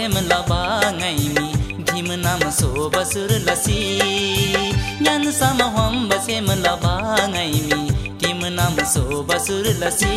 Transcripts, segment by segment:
sem la ba ngai mi dhim nam so basur lasi nyan sam hom basem la ba ngai mi dhim nam so basur lasi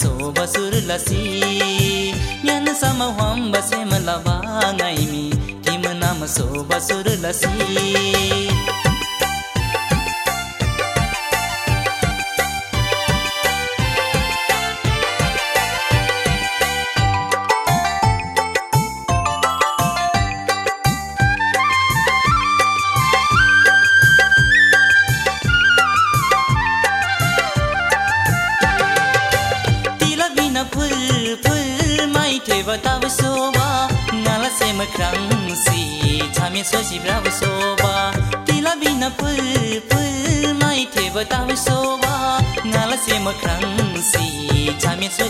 ಸೋಬ ಸುರುಲಸಿ ಎನ್ನ ಸಮ ಹೊಂಬ ಸೆಮಲವಾಂಗೈಮಿ ತಿಮ ನಮ ಸೋಬ ಸುರುಲಸಿ िन so सभाइेब सभा जमि so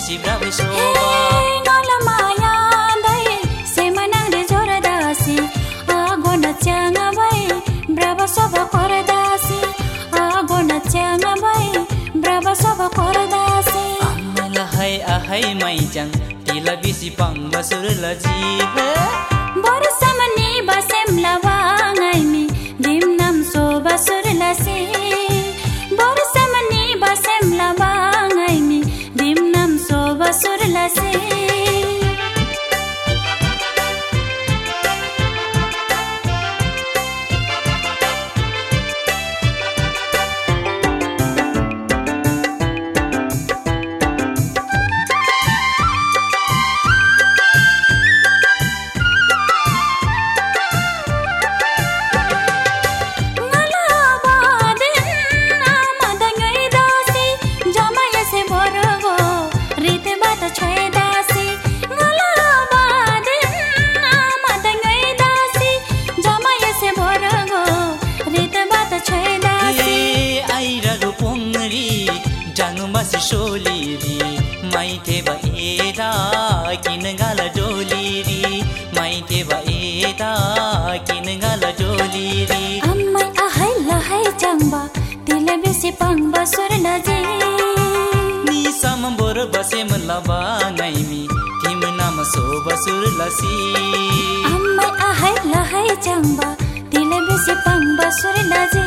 सेना ब्र खर आदासै आइजङ्सी र माइते भएता किन गाल डोलीरी माइते भएता किन गाल डोलीरी अम्मै आहै लहै चङ्बा तिले बेसी पाङ्बा सुर नजे नि सम बोर बसे लबा नाइमी तिम नाम सो बसुर लसी अम्मै आहै लहै चङ्बा तिले बेसी पाङ्बा सुर नजे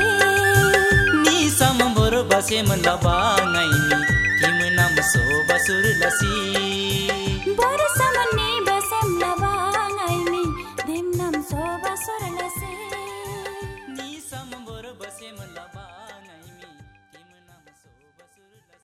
नि सम बोर बसे लबा सो बसुर लसी।